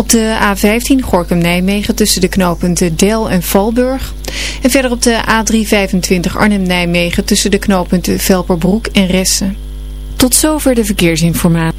Op de A15 Gorkum-Nijmegen tussen de knooppunten Del en Valburg. En verder op de A325 Arnhem-Nijmegen tussen de knooppunten Velperbroek en Ressen. Tot zover de verkeersinformatie.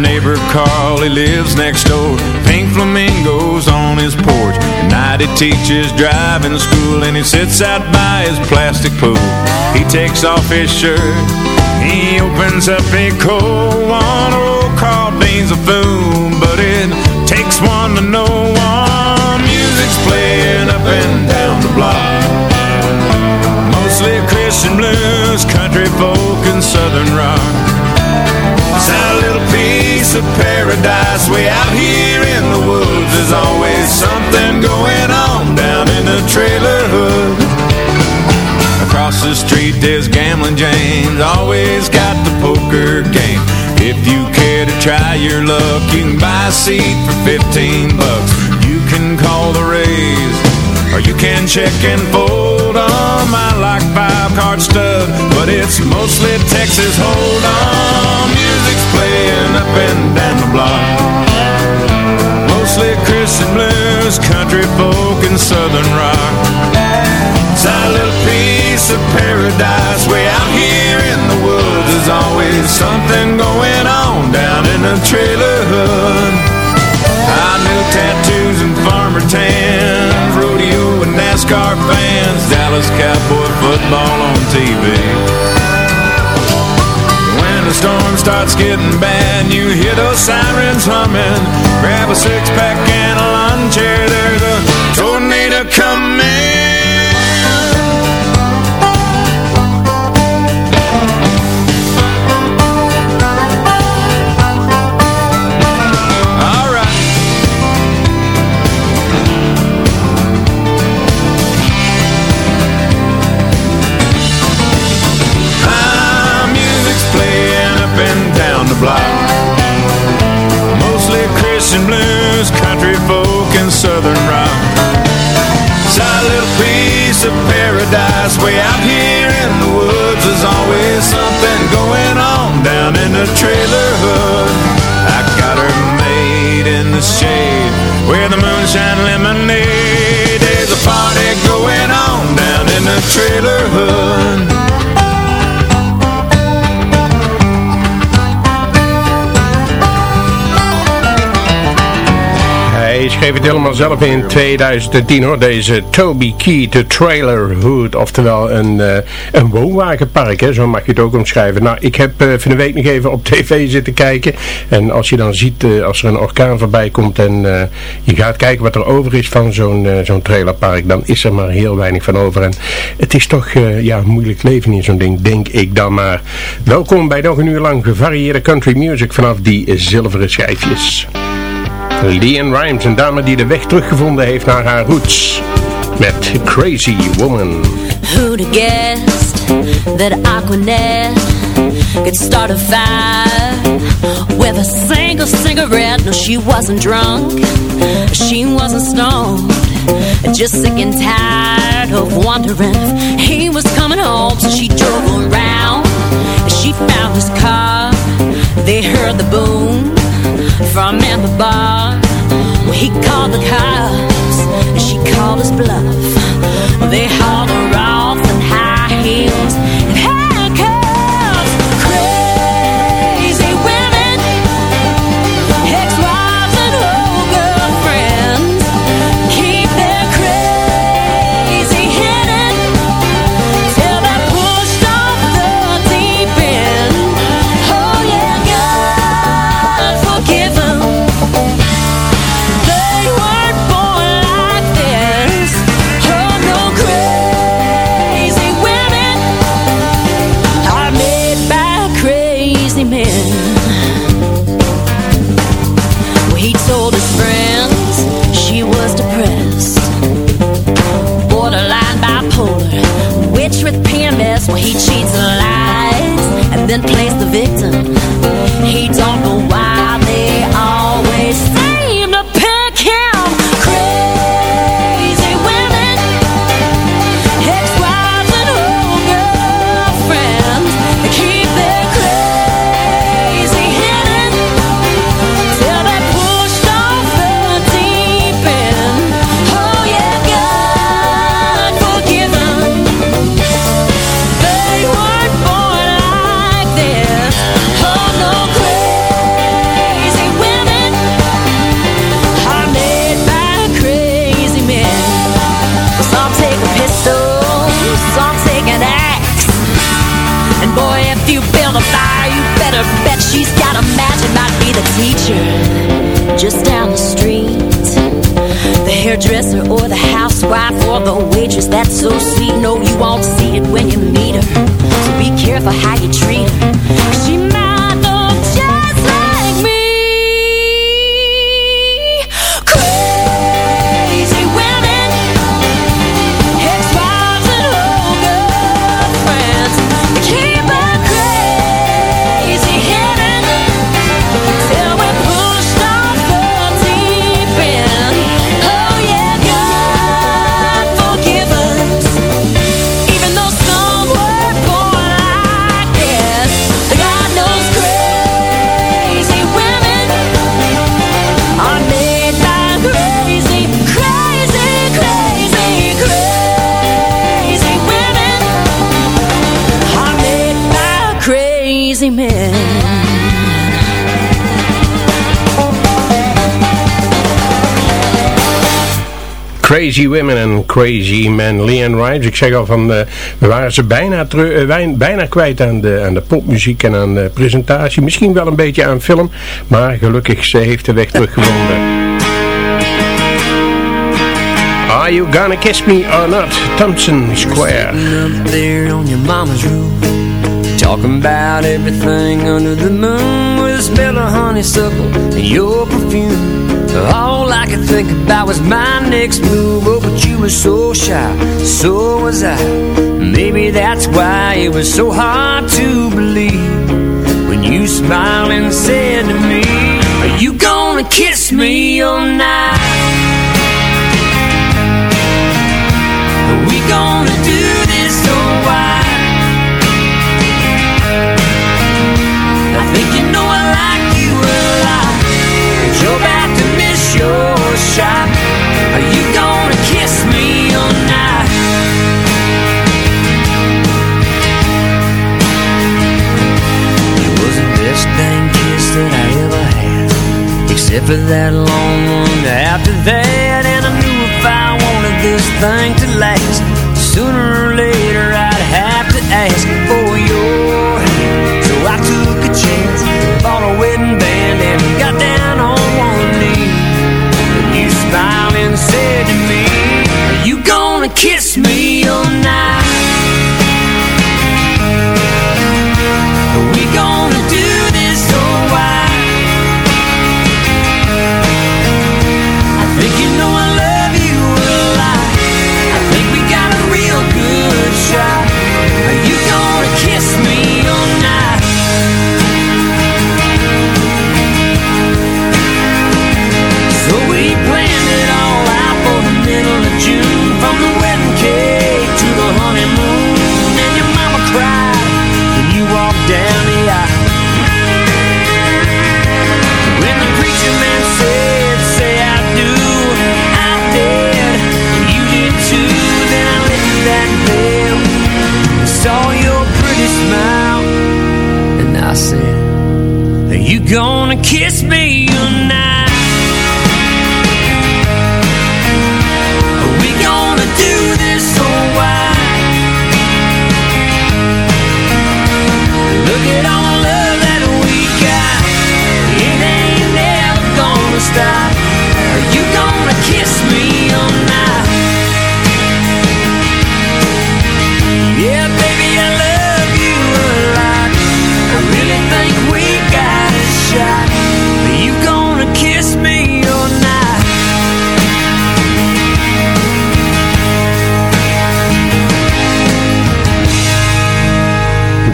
Neighbor Carl, he lives next door. Pink flamingos on his porch. At night he teaches driving school And he sits out by his plastic pool. He takes off his shirt. He opens up a cold one. Oh, Carl Bean's a fool But it takes one to know one. Music's playing up and down the block. Mostly Christian blues, country folk and southern rock it's a little piece of paradise way out here in the woods. There's always something going on down in the trailer hood. Across the street there's Gambling James, always got the poker game. If you care to try your luck, you can buy a seat for 15 bucks. You can call the Rays, or you can check and fold on my like five card stud, but it's mostly Texas. Hold on. Music's playing up and down the block. Mostly Christian blues, country folk and southern rock. It's a little piece of paradise way out here in the woods. There's always something going on down in the trailer hood. I knew tattoos and farmer and NASCAR fans. Dallas Cowboy football on TV When the storm starts getting bad You hear those sirens humming. Grab a six-pack and a lawn chair. There's a tornado coming block Mostly Christian blues, country folk and southern rock. It's a little piece of paradise way out here in the woods. There's always something going on down in the trailer hood. I got her made in the shade where the moonshine lemonade. There's a party going on down in the trailer hood schreef het helemaal zelf in 2010 hoor, deze Toby Key, de Trailer Hood, oftewel een, uh, een woonwagenpark, hè, zo mag je het ook omschrijven. Nou, ik heb uh, van de week nog even op tv zitten kijken en als je dan ziet, uh, als er een orkaan voorbij komt en je gaat kijken wat er over is van zo'n zo'n trailerpark, dan is er maar heel weinig van over en het is toch ja, moeilijk leven in zo'n ding, denk ik dan maar. Welkom bij nog een uur lang gevarieerde country music vanaf die zilveren schijfjes. Leanne Rimes, een dame die de weg teruggevonden heeft naar haar roots. Met Crazy Woman. Who'd have guessed that Aquanet could start a fire with a single cigarette? No, she wasn't drunk, she wasn't stoned. just sick and tired of wondering if he was coming home. So she drove around she found his car. They heard the boom from in the bar. Well, he called the cops and she called his bluff. They hauled her off Crazy Women and Crazy Men, Leanne Rimes. Ik zeg al van, eh, we waren ze bijna, eh, bijna kwijt aan de, aan de popmuziek en aan de presentatie. Misschien wel een beetje aan film, maar gelukkig, ze heeft de weg teruggevonden. Are you gonna kiss me or not? Thompson Square. up there on your mama's roof Talking about everything under the moon With a smell of honeysuckle and your perfume All I could think about was my next move Oh, but you were so shy, so was I Maybe that's why it was so hard to believe When you smiled and said to me Are you gonna kiss me all night? Are we gonna do this or why? I think you know shot. Are you gonna kiss me all night? It was the best kiss that I ever had. Except for that long one. After that And I knew if I wanted this thing to last Sooner kiss me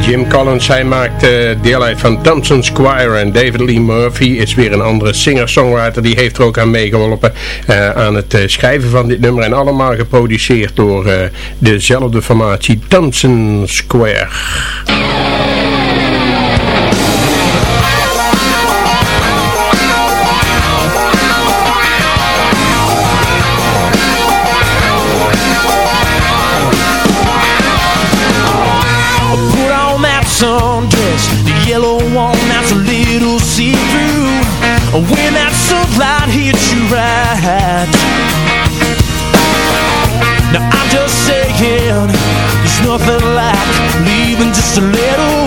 Jim Collins, hij maakt eh, deel uit van Thompson Squire en David Lee Murphy is weer een andere singer-songwriter. Die heeft er ook aan meegeholpen eh, aan het eh, schrijven van dit nummer. En allemaal geproduceerd door dezelfde formatie Thompson Square. Sundress, the yellow one that's a little see-through. When that sunlight hits you right. Now I'm just saying, there's nothing like leaving just a little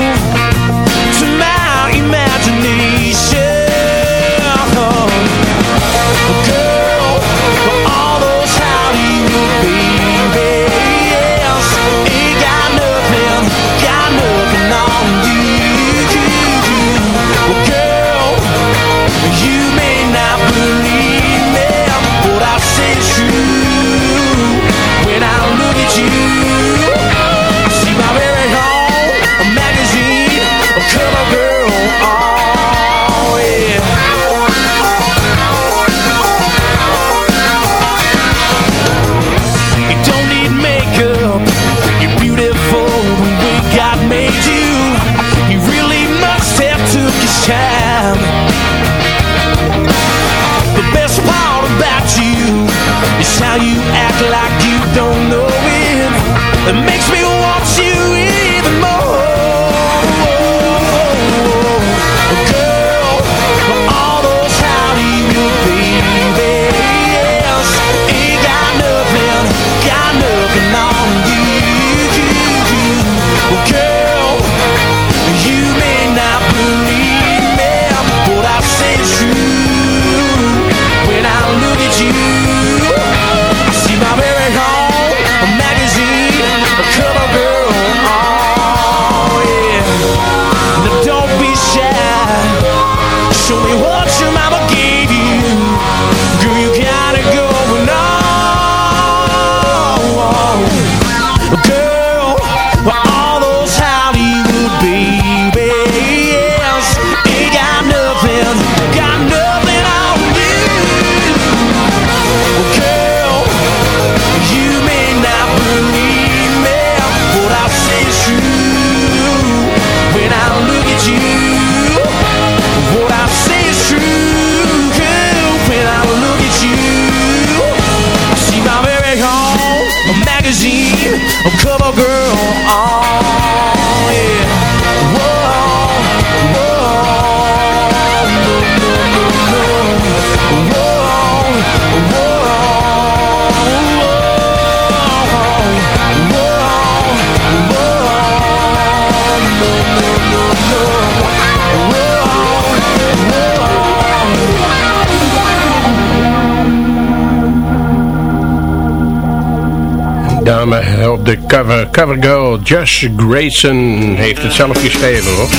de cover, covergirl Josh Grayson heeft het zelf geschreven hoor.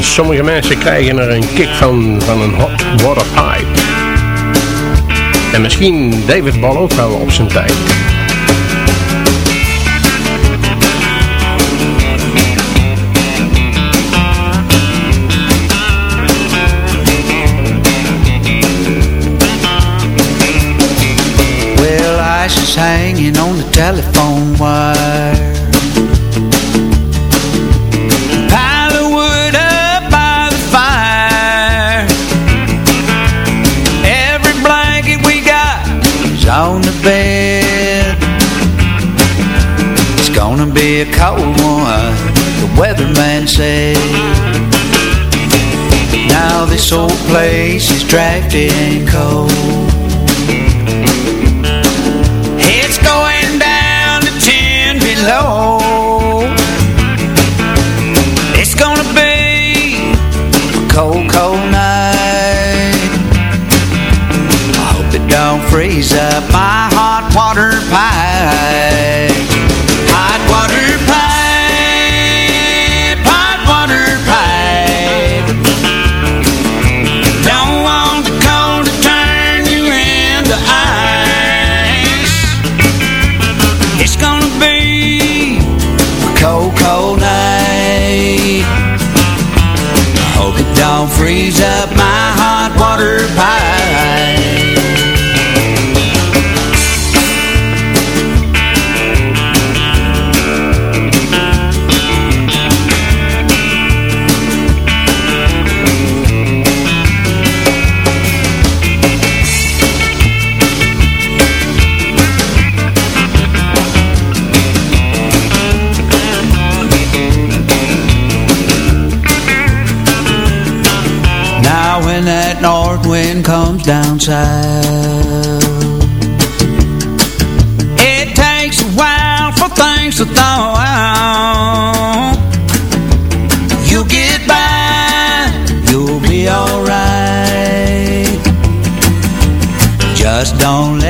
Sommige mensen krijgen er een kick van, van een hot water pipe. En misschien David Ball ook wel op zijn tijd. Hanging on the telephone wire. Pile of wood up by the fire. Every blanket we got is on the bed. It's gonna be a cold one, the weatherman said. Now this old place is drafty and cold.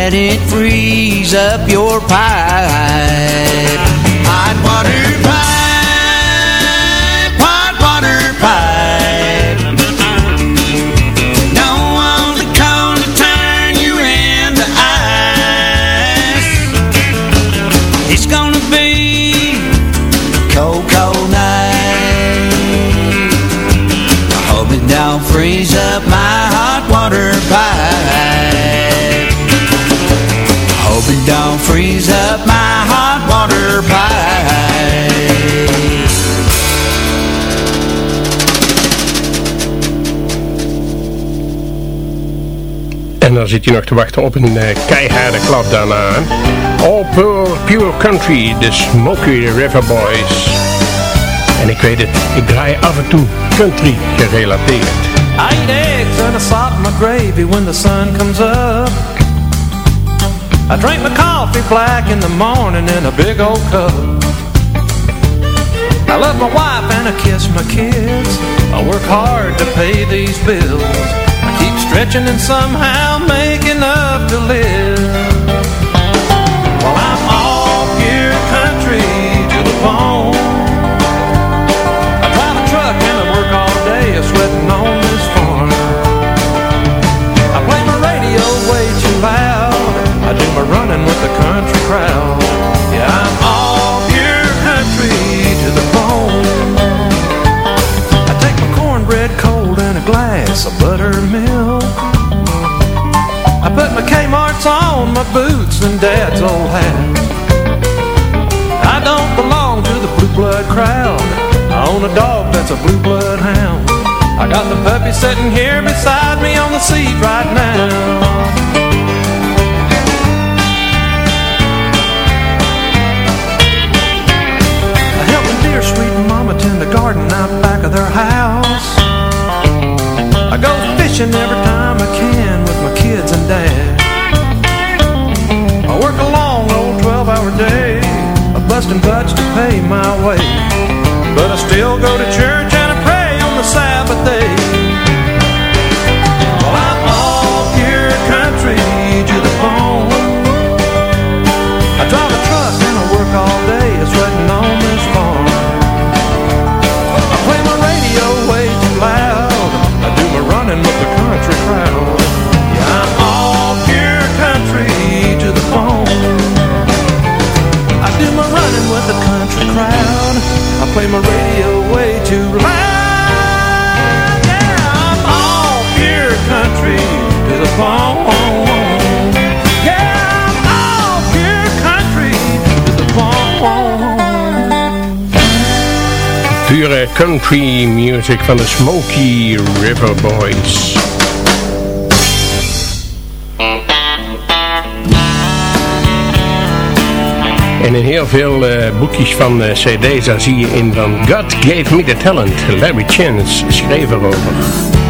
Let it freeze up your pipe. Hot water freeze up my hot water pipe. En dan zit je nog te wachten op een eh, keiharde klap daarna. All Pure, Pure Country, de Smoky River Boys. En ik weet het, ik draai af en toe country gerelateerd. I eat eggs and I salt my gravy when the sun comes up. I drink my coffee black in the morning in a big old cup. I love my wife and I kiss my kids. I work hard to pay these bills. I keep stretching and somehow make enough to live. Well, I'm all pure country to the bone. The. Yeah, I'm all pure country to the bone. I take my cornbread cold in a glass of buttermilk. I put my Kmart's on my boots and Dad's old hat. I don't belong to the blue blood crowd. I own a dog that's a blue blood hound. I got the puppy sitting here beside me on the seat right now. Dear sweet mama tend the garden out back of their house. I go fishing every time I can with my kids and dad. I work a long old 12 hour day, a busting butts to pay my way. But I still go to church and I pray on the Sabbath day. Running with the country crowd. Yeah, I'm all pure country to the bone. I do my running with the country crowd. I play my radio way too loud. Yeah, I'm all pure country to the bone. Pure country music van de Smoky River Boys. En in heel veel eh, boekjes van eh, cd's, daar zie je in van God Gave Me The Talent. Larry Chance schreef erover.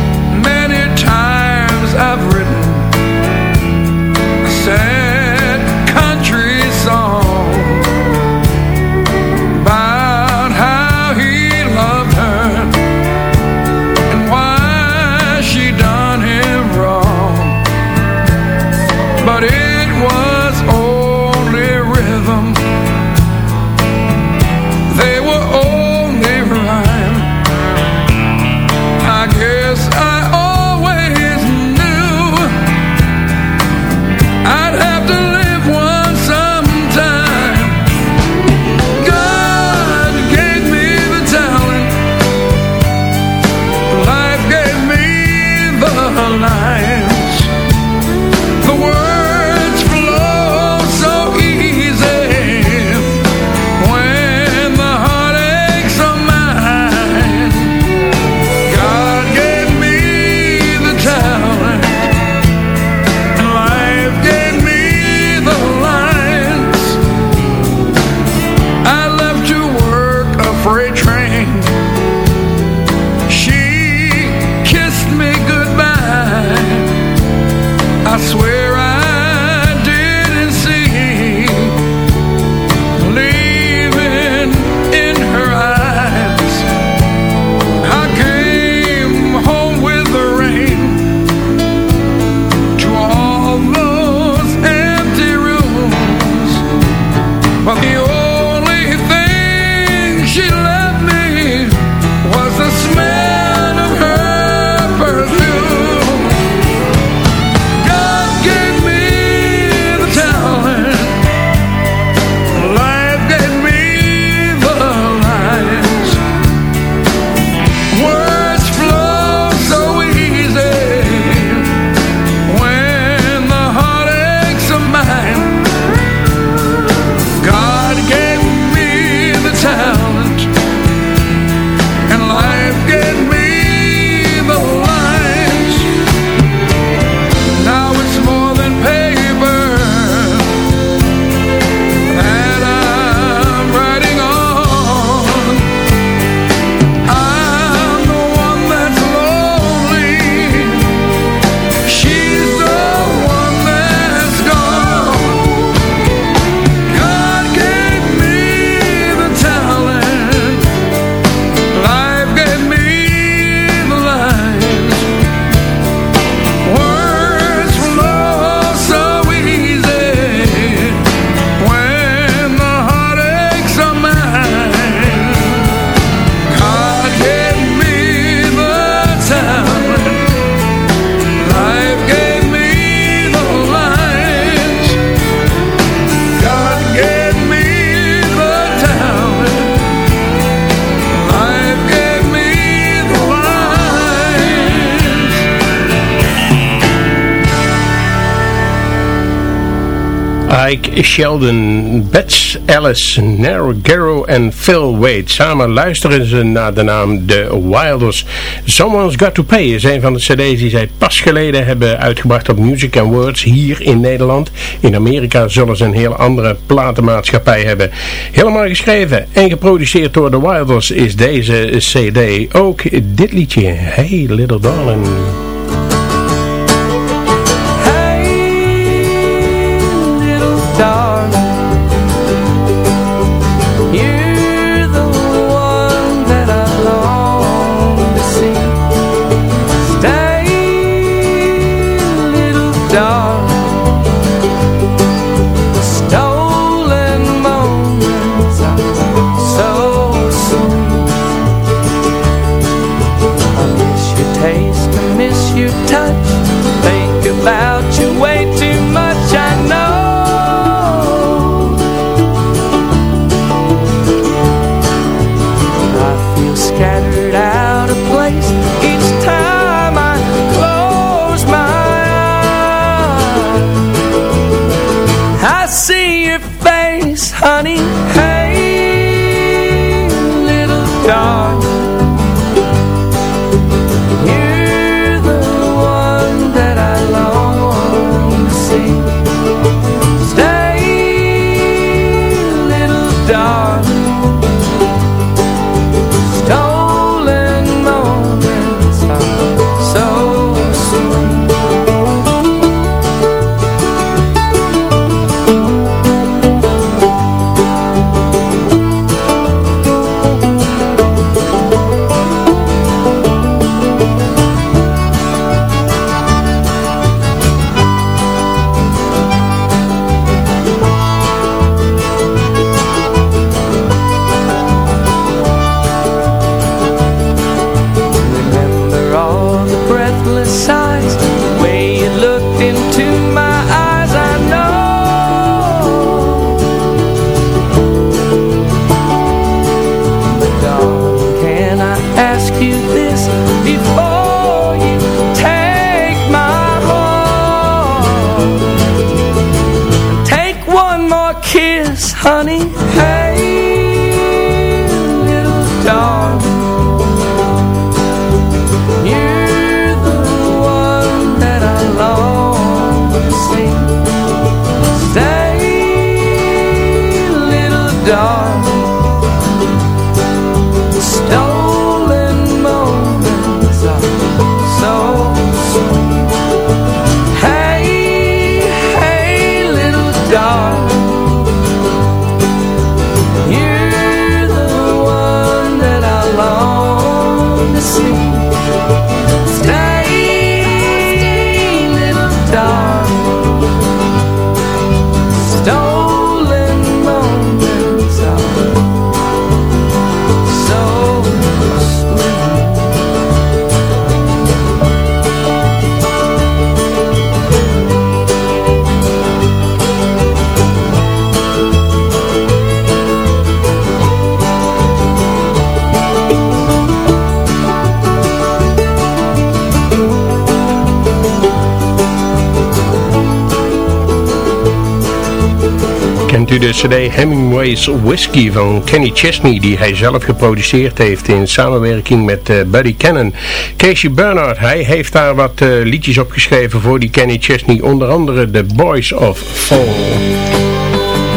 Mike Sheldon, Bets Ellis, Narrow en Phil Wade. Samen luisteren ze naar de naam The Wilders. Someone's Got To Pay is een van de cd's die zij pas geleden hebben uitgebracht op Music and Words hier in Nederland. In Amerika zullen ze een heel andere platenmaatschappij hebben. Helemaal geschreven en geproduceerd door The Wilders is deze cd ook dit liedje. Hey Little Darling. kiss, honey. Hey. Cd Hemingway's Whiskey van Kenny Chesney, die hij zelf geproduceerd heeft in samenwerking met uh, Buddy Cannon. Casey Bernard, hij heeft daar wat uh, liedjes opgeschreven voor die Kenny Chesney, onder andere The Boys of Fall.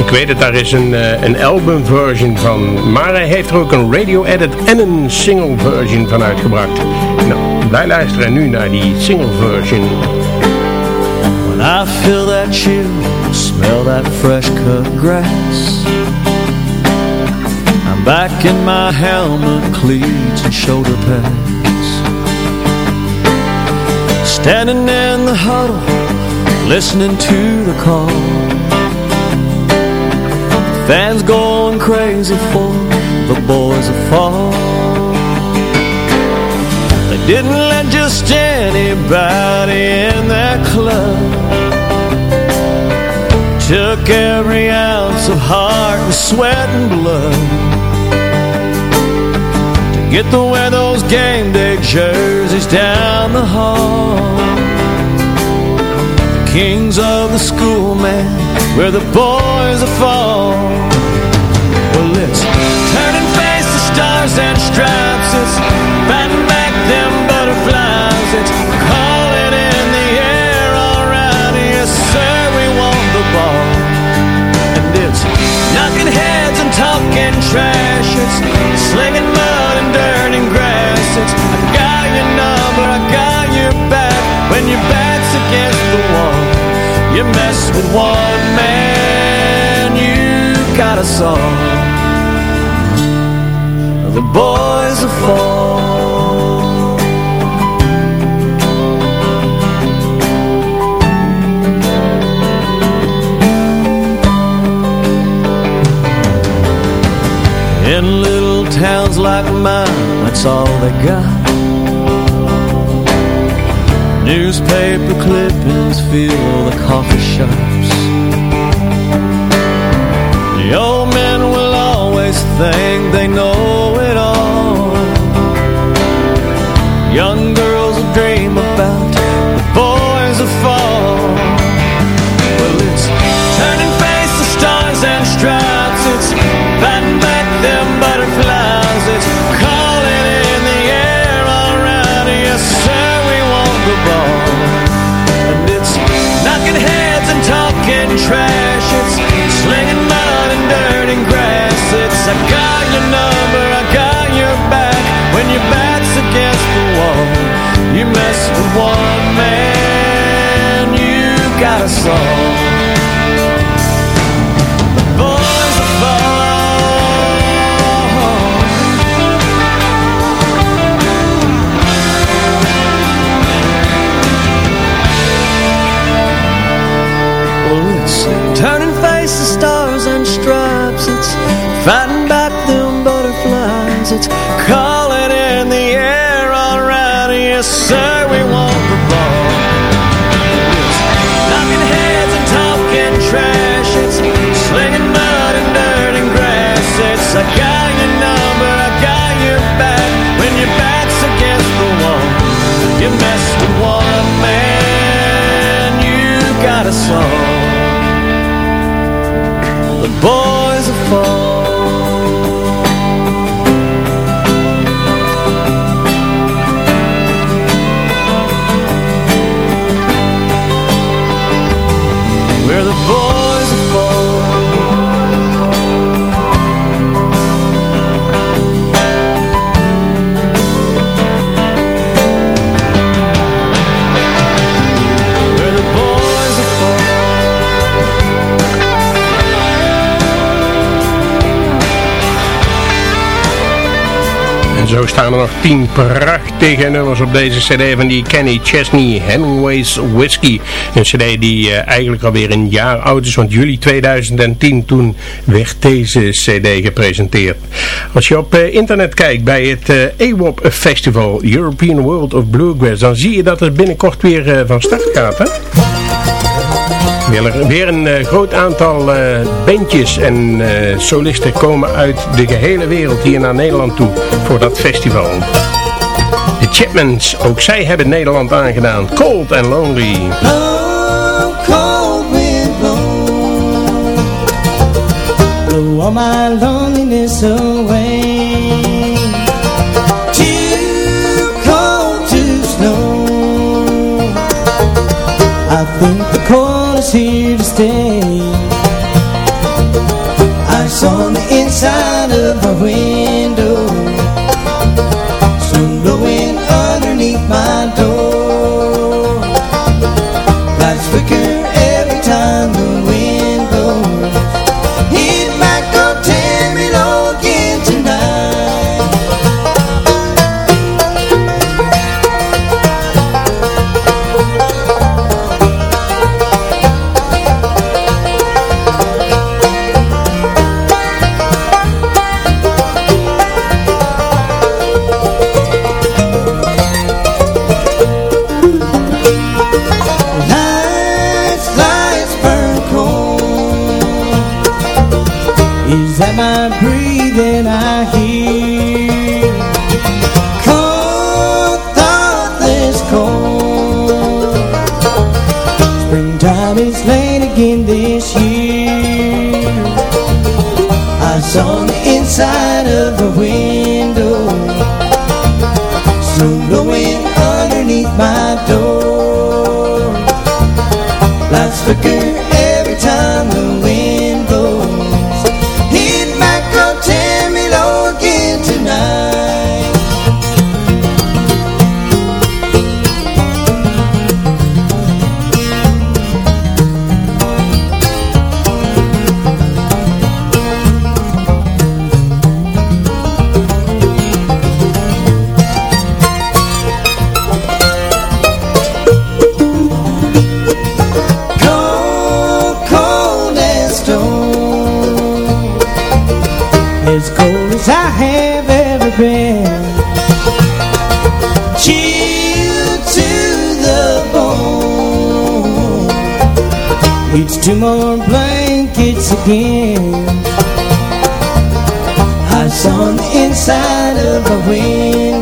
Ik weet het, daar is een, uh, een albumversion van, maar hij heeft er ook een radio-edit en een single version van uitgebracht. Nou, wij luisteren nu naar die single version. When I feel that smell that fresh cut grass. I'm back in my helmet, cleats and shoulder pads. Standing in the huddle, listening to the call. Fans going crazy for the boys of fall. They didn't let just anybody in that club Took every ounce of heart and sweat and blood To get to wear those game day jerseys down the hall. The kings of the school, man, where the boys are fall. Well, let's turn and face the stars and stripes. It's batting back them butterflies. It's and trash. It's slinging mud and dirt and grass. It's I got your number, I got your back. When your back's against the wall You mess with one man, you got us all The boys are fall In little towns like mine, that's all they got. Newspaper clippings fill the coffee shops. The old men will always think they know it With one man. You got a all The boys zo staan er nog tien prachtige nummers op deze cd van die Kenny Chesney, Hemingway's Whiskey. Een cd die uh, eigenlijk alweer een jaar oud is, want juli 2010 toen werd deze cd gepresenteerd. Als je op uh, internet kijkt bij het uh, EWOP Festival, European World of Bluegrass, dan zie je dat het binnenkort weer van start gaat. Hè? Weer, weer een uh, groot aantal uh, bandjes en uh, solisten komen uit de gehele wereld hier naar Nederland toe voor dat festival. De Chapmans, ook zij hebben Nederland aangedaan. Cold and Lonely. Oh, blow my loneliness away. Too cold to snow. I think the cold is here to stay. Ice on the inside of my window. On the inside of the window. Snow blowing underneath my door. Lights flicker every Two more blankets again. Ice on the inside of the window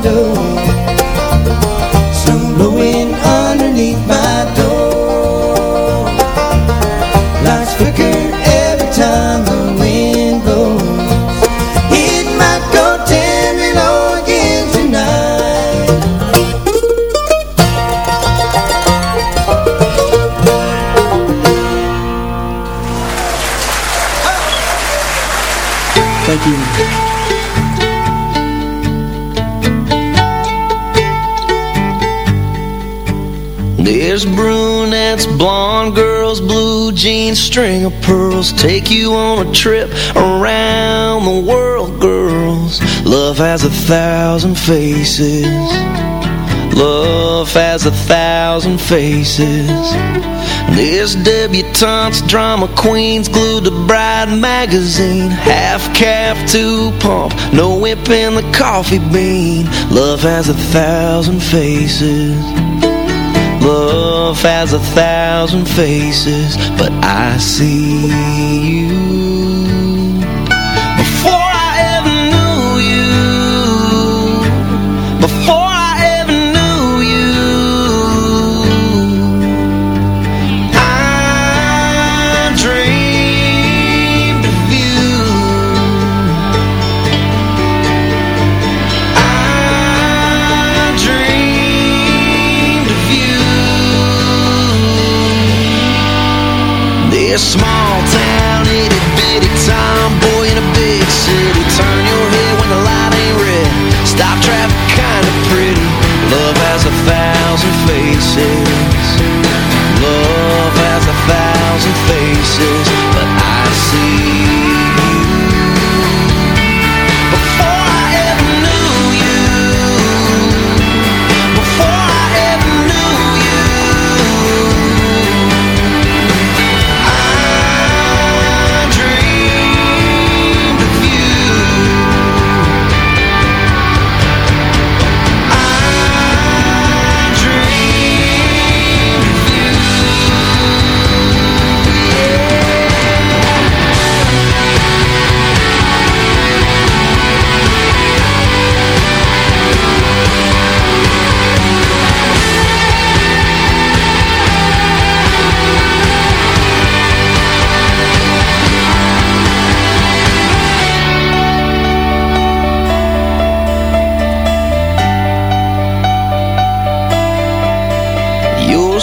blonde girls, blue jeans, string of pearls Take you on a trip around the world, girls. Love has a thousand faces. Love has a thousand faces. This debutantes, drama queens Glued to Bride magazine. Half calf to pump No whip in the coffee bean. Love has a thousand faces Love has a thousand faces, but I see you.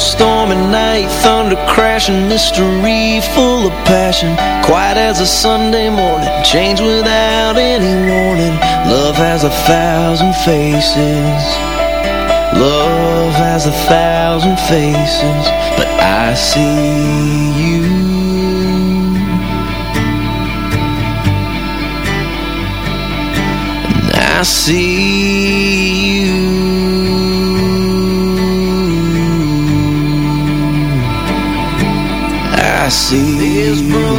Stormy night, thunder crashing, mystery full of passion. Quiet as a Sunday morning, change without any warning. Love has a thousand faces. Love has a thousand faces, but I see you. And I see you. See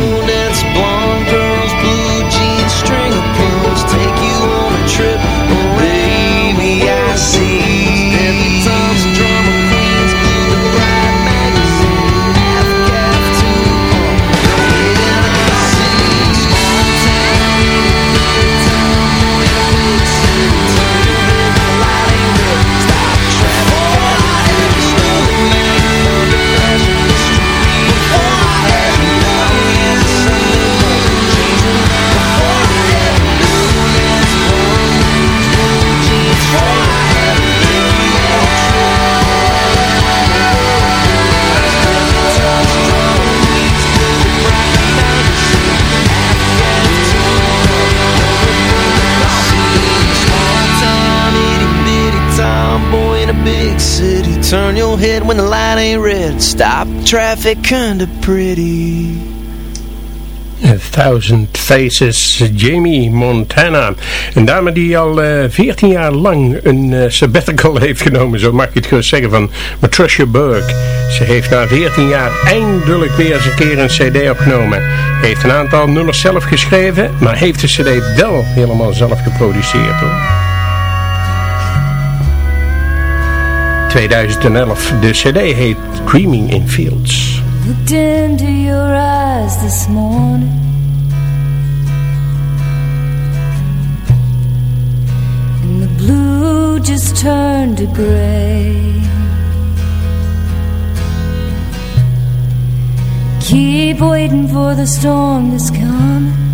Turn your head when the light ain't red Stop traffic kinda pretty A Thousand Faces, Jamie Montana. Een dame die al eh 14 jaar lang een eh, sabbatical heeft genomen, zo mag je het gewoon zeggen, van Patricia Burke. Ze heeft na 14 jaar eindelijk weer eens een keer een cd opgenomen. Heeft een aantal nummers zelf geschreven, maar heeft de cd wel helemaal zelf geproduceerd hoor. 2011, de cd heet Dreaming in Fields. Looked into your eyes this morning. And the blue just turned to gray. Keep waiting for the storm that's coming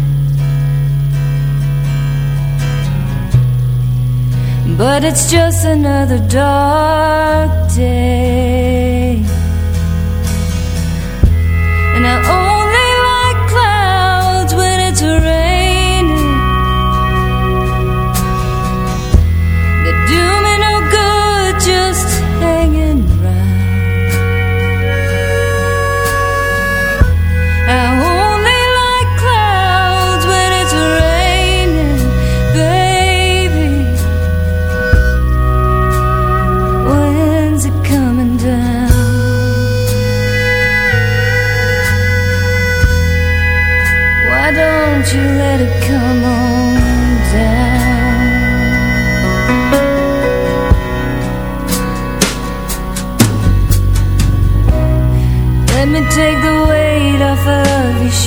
But it's just another dark day. And I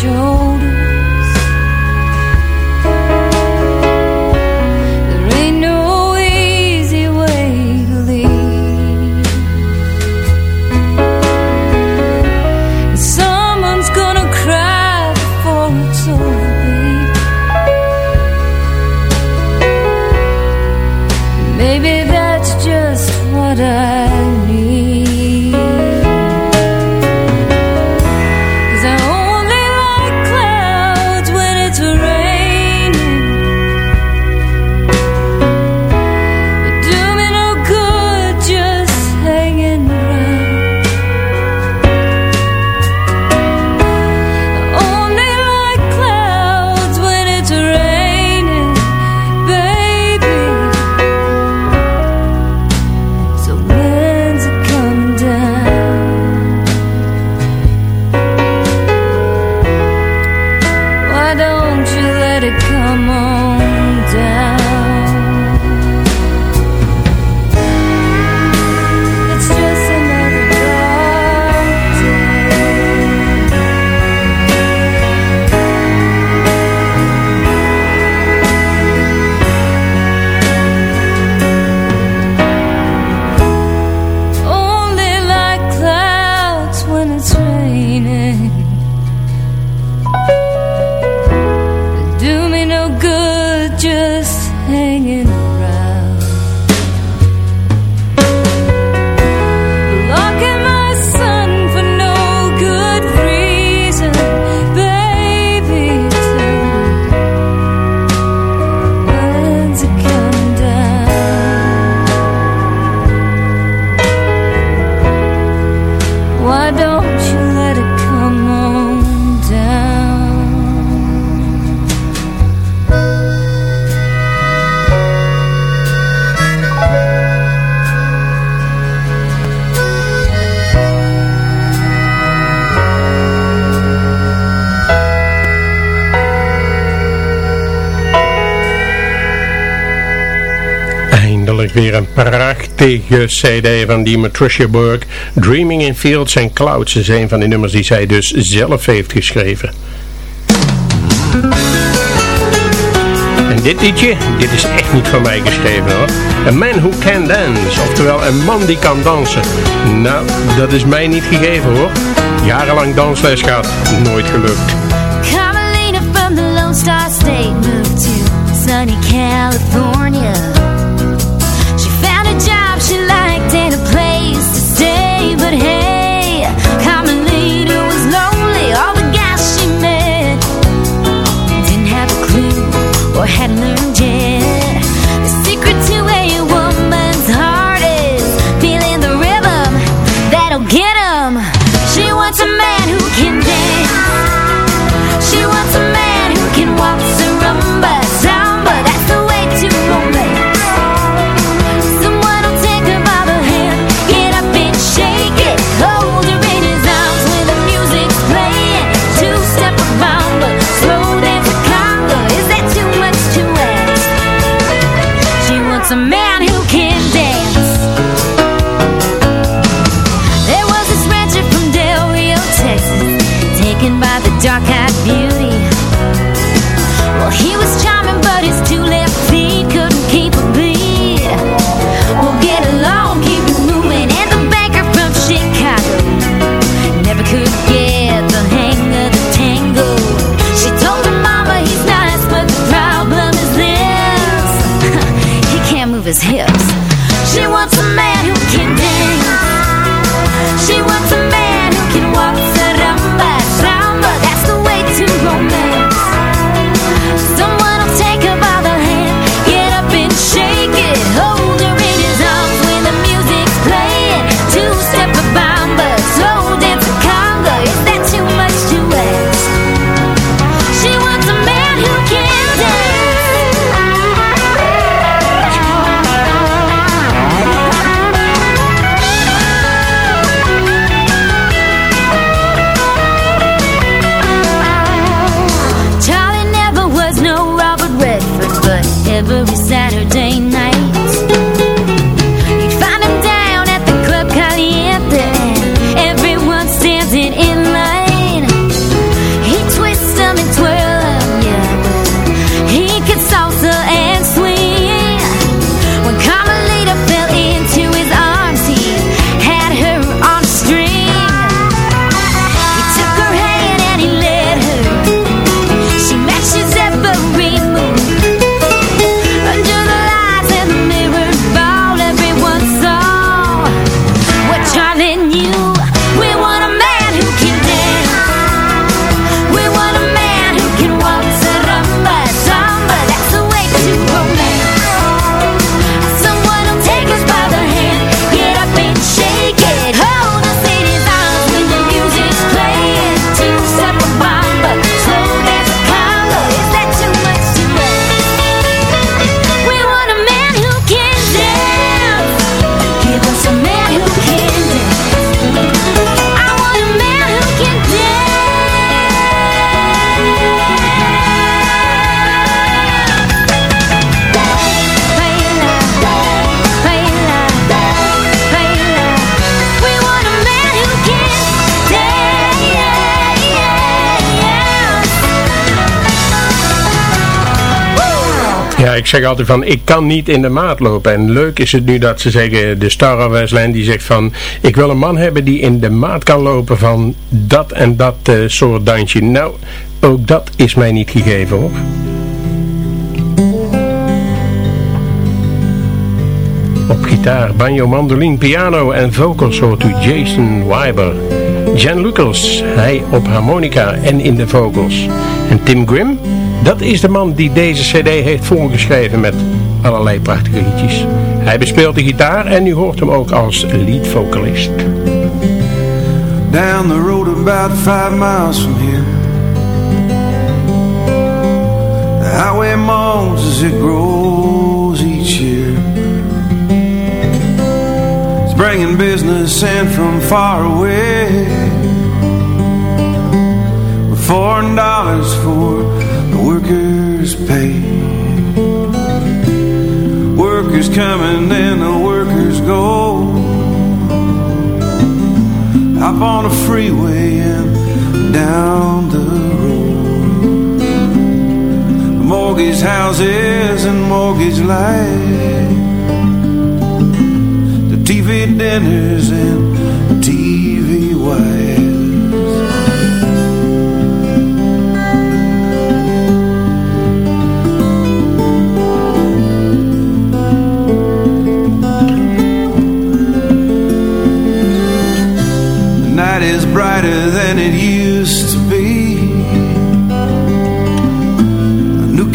줘. Weer een prachtige cd van die Patricia Burke. Dreaming in Fields and Clouds is een van de nummers die zij dus zelf heeft geschreven. En dit liedje, dit is echt niet van mij geschreven hoor. A Man Who Can Dance, oftewel een man die kan dansen. Nou, dat is mij niet gegeven hoor. Jarenlang dansles gehad, nooit gelukt. Carmelina from the Lone Star State moved to sunny California. Can't ik zeg altijd van, ik kan niet in de maat lopen. En leuk is het nu dat ze zeggen, de Star of Westland die zegt van, ik wil een man hebben die in de maat kan lopen van dat en dat eh, soort dansje. Nou, ook dat is mij niet gegeven hoor. Op gitaar, banjo, mandoline, piano en vocals hoort u Jason Weiber. Jan Lucas, hij op harmonica en in de vocals. En Tim Grimm, dat is de man die deze cd heeft voorgeschreven met allerlei prachtige liedjes. Hij bespeelt de gitaar en u hoort hem ook als leadvocalist. Down the road about five miles from here The highway moans as it grows each year It's bringing business in from far away With foreign dollars for workers' pay workers coming and the workers go. Hop on the freeway and down the road. Mortgage houses and mortgage lights. The TV dinners and TV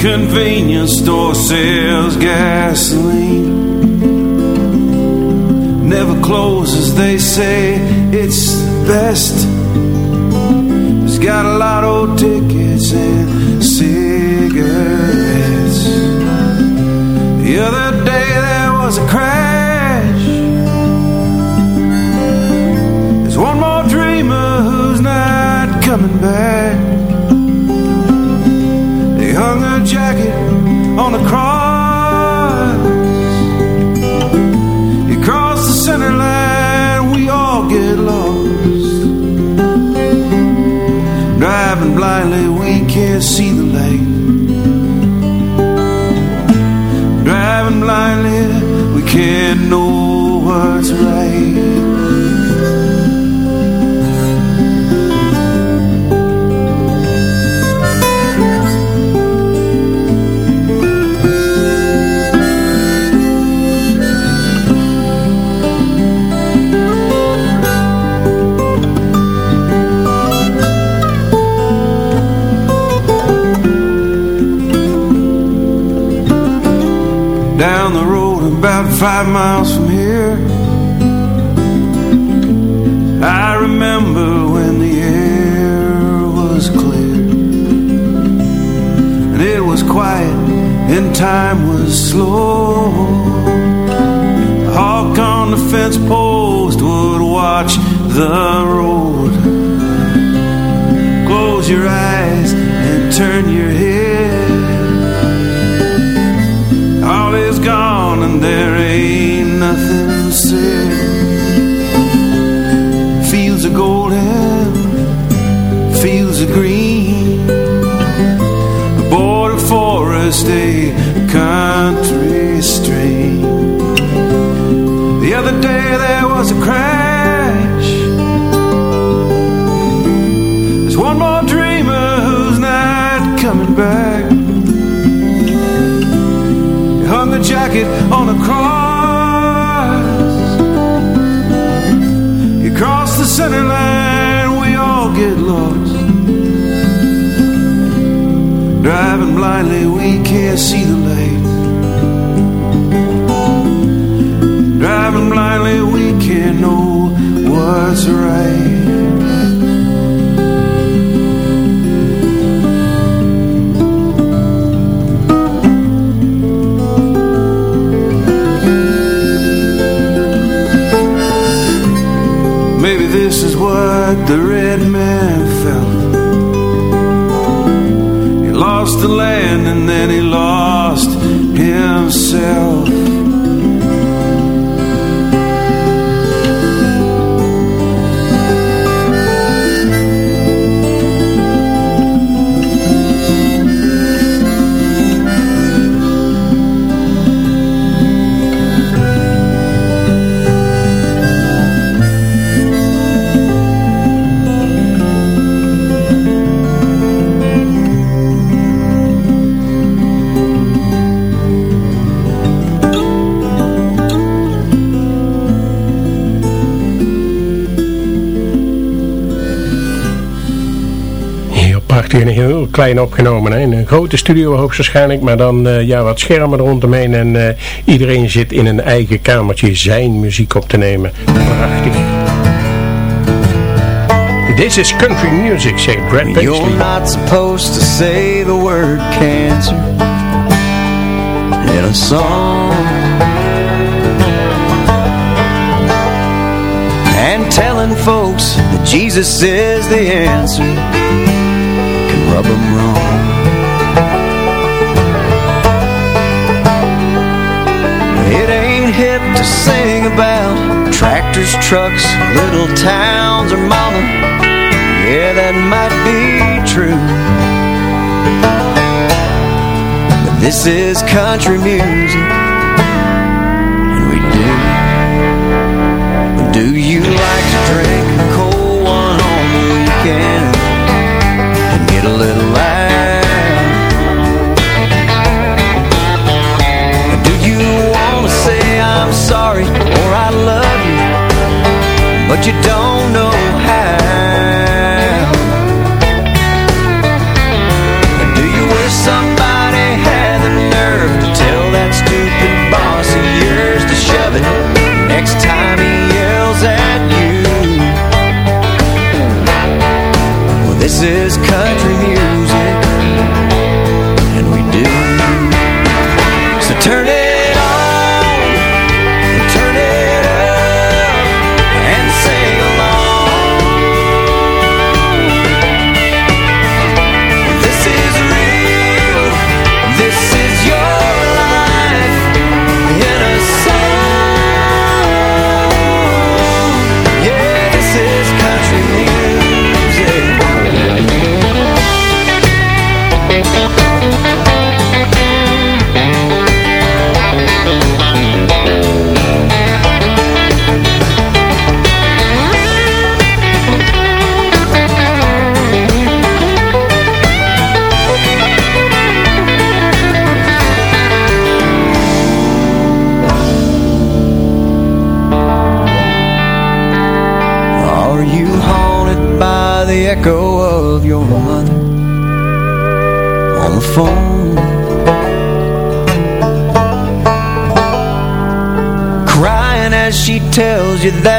convenience store sells gasoline. Never closes, they say it's best. It's got a lot can't know right. Five miles from here. I remember when the air was clear. And it was quiet and time was slow. Hawk on the fence post would watch the there was a crash. There's one more dreamer who's not coming back. You hung a jacket on a cross. You cross the center line, we all get lost. Driving blindly, we can't see the light. Right. Maybe this is what the red man felt. He lost the land and then he lost himself. Heel klein opgenomen. Hè? In een grote studio hoogstwaarschijnlijk, maar dan eh, ja, wat schermen rondomheen en eh, iedereen zit in een eigen kamertje zijn muziek op te nemen. Prachtig. This is country music, zegt Brad Paisley. You're not supposed to say the word cancer in a song. And telling folks that Jesus is the answer rub them wrong. to sing about tractors, trucks, little towns, or mama. Yeah, that might be true. But this is country music, and we do. Do you like to drink a little loud? Do you wanna say I'm sorry or I love you, but you don't know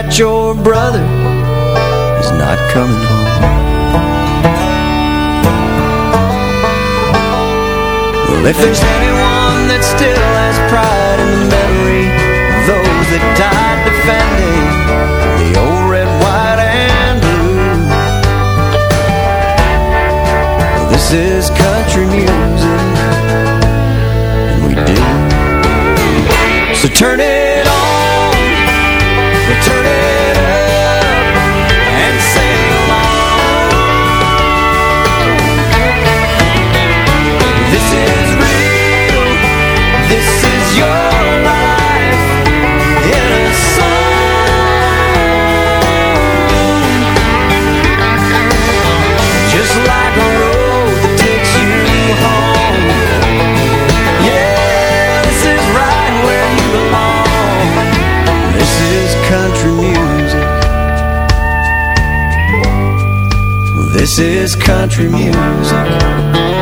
that your brother is not coming home. Well, if there's anyone that still This is country music.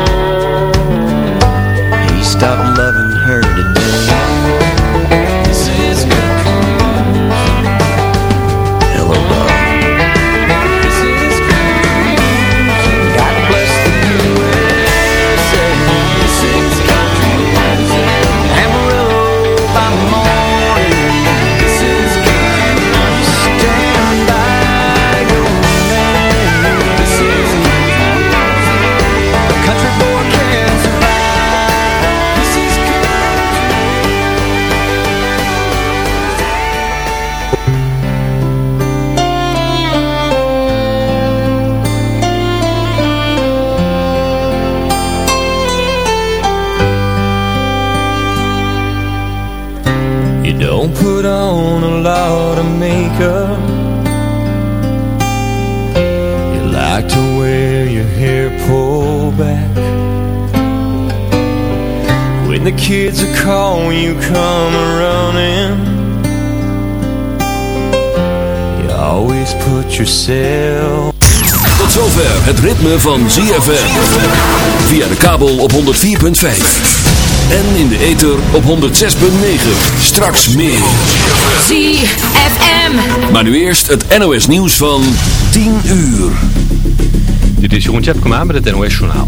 Kids are calling you come running You always put yourself Tot zover het ritme van ZFM. Via de kabel op 104.5. En in de ether op 106.9. Straks meer. ZFM. Maar nu eerst het NOS nieuws van 10 uur. Dit is Jeroen Tjepkema met het NOS Journaal.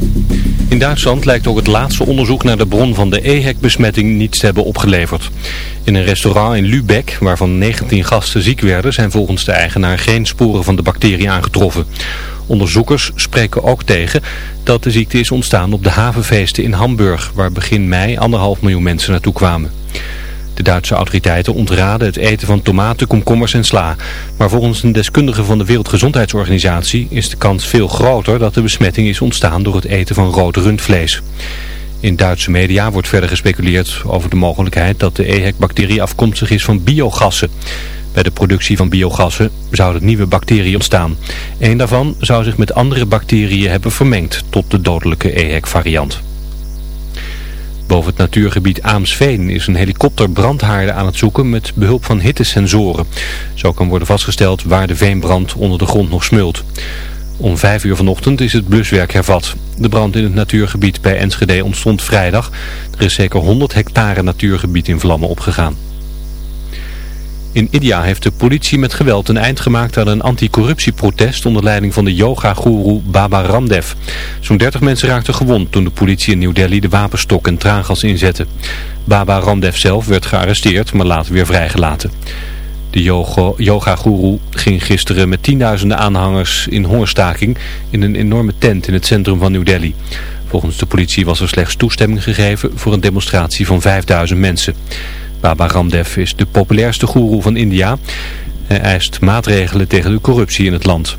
In Duitsland lijkt ook het laatste onderzoek naar de bron van de EHEC-besmetting niets te hebben opgeleverd. In een restaurant in Lübeck, waarvan 19 gasten ziek werden, zijn volgens de eigenaar geen sporen van de bacterie aangetroffen. Onderzoekers spreken ook tegen dat de ziekte is ontstaan op de havenfeesten in Hamburg, waar begin mei anderhalf miljoen mensen naartoe kwamen. De Duitse autoriteiten ontraden het eten van tomaten, komkommers en sla. Maar volgens een deskundige van de Wereldgezondheidsorganisatie is de kans veel groter dat de besmetting is ontstaan door het eten van rood rundvlees. In Duitse media wordt verder gespeculeerd over de mogelijkheid dat de EHEC-bacterie afkomstig is van biogassen. Bij de productie van biogassen zouden nieuwe bacteriën ontstaan. Een daarvan zou zich met andere bacteriën hebben vermengd tot de dodelijke EHEC-variant. Boven het natuurgebied Aamsveen is een helikopter brandhaarden aan het zoeken met behulp van hittesensoren. Zo kan worden vastgesteld waar de veenbrand onder de grond nog smult. Om vijf uur vanochtend is het bluswerk hervat. De brand in het natuurgebied bij Enschede ontstond vrijdag. Er is zeker 100 hectare natuurgebied in vlammen opgegaan. In India heeft de politie met geweld een eind gemaakt aan een anticorruptieprotest onder leiding van de yoga-goeroe Baba Ramdev. Zo'n 30 mensen raakten gewond toen de politie in New Delhi de wapenstok en traangas inzette. Baba Ramdev zelf werd gearresteerd, maar later weer vrijgelaten. De yoga-goeroe ging gisteren met tienduizenden aanhangers in hongerstaking in een enorme tent in het centrum van New Delhi. Volgens de politie was er slechts toestemming gegeven voor een demonstratie van 5000 mensen. Baba Ramdev is de populairste goeroe van India. Hij eist maatregelen tegen de corruptie in het land.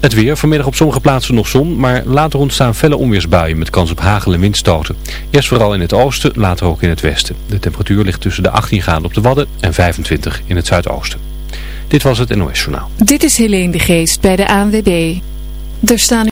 Het weer, vanmiddag op sommige plaatsen nog zon, maar later ontstaan felle onweersbuien met kans op hagel en windstoten. Eerst vooral in het oosten, later ook in het westen. De temperatuur ligt tussen de 18 graden op de Wadden en 25 in het zuidoosten. Dit was het NOS Journaal. Dit is Helene de Geest bij de ANWB. Er staan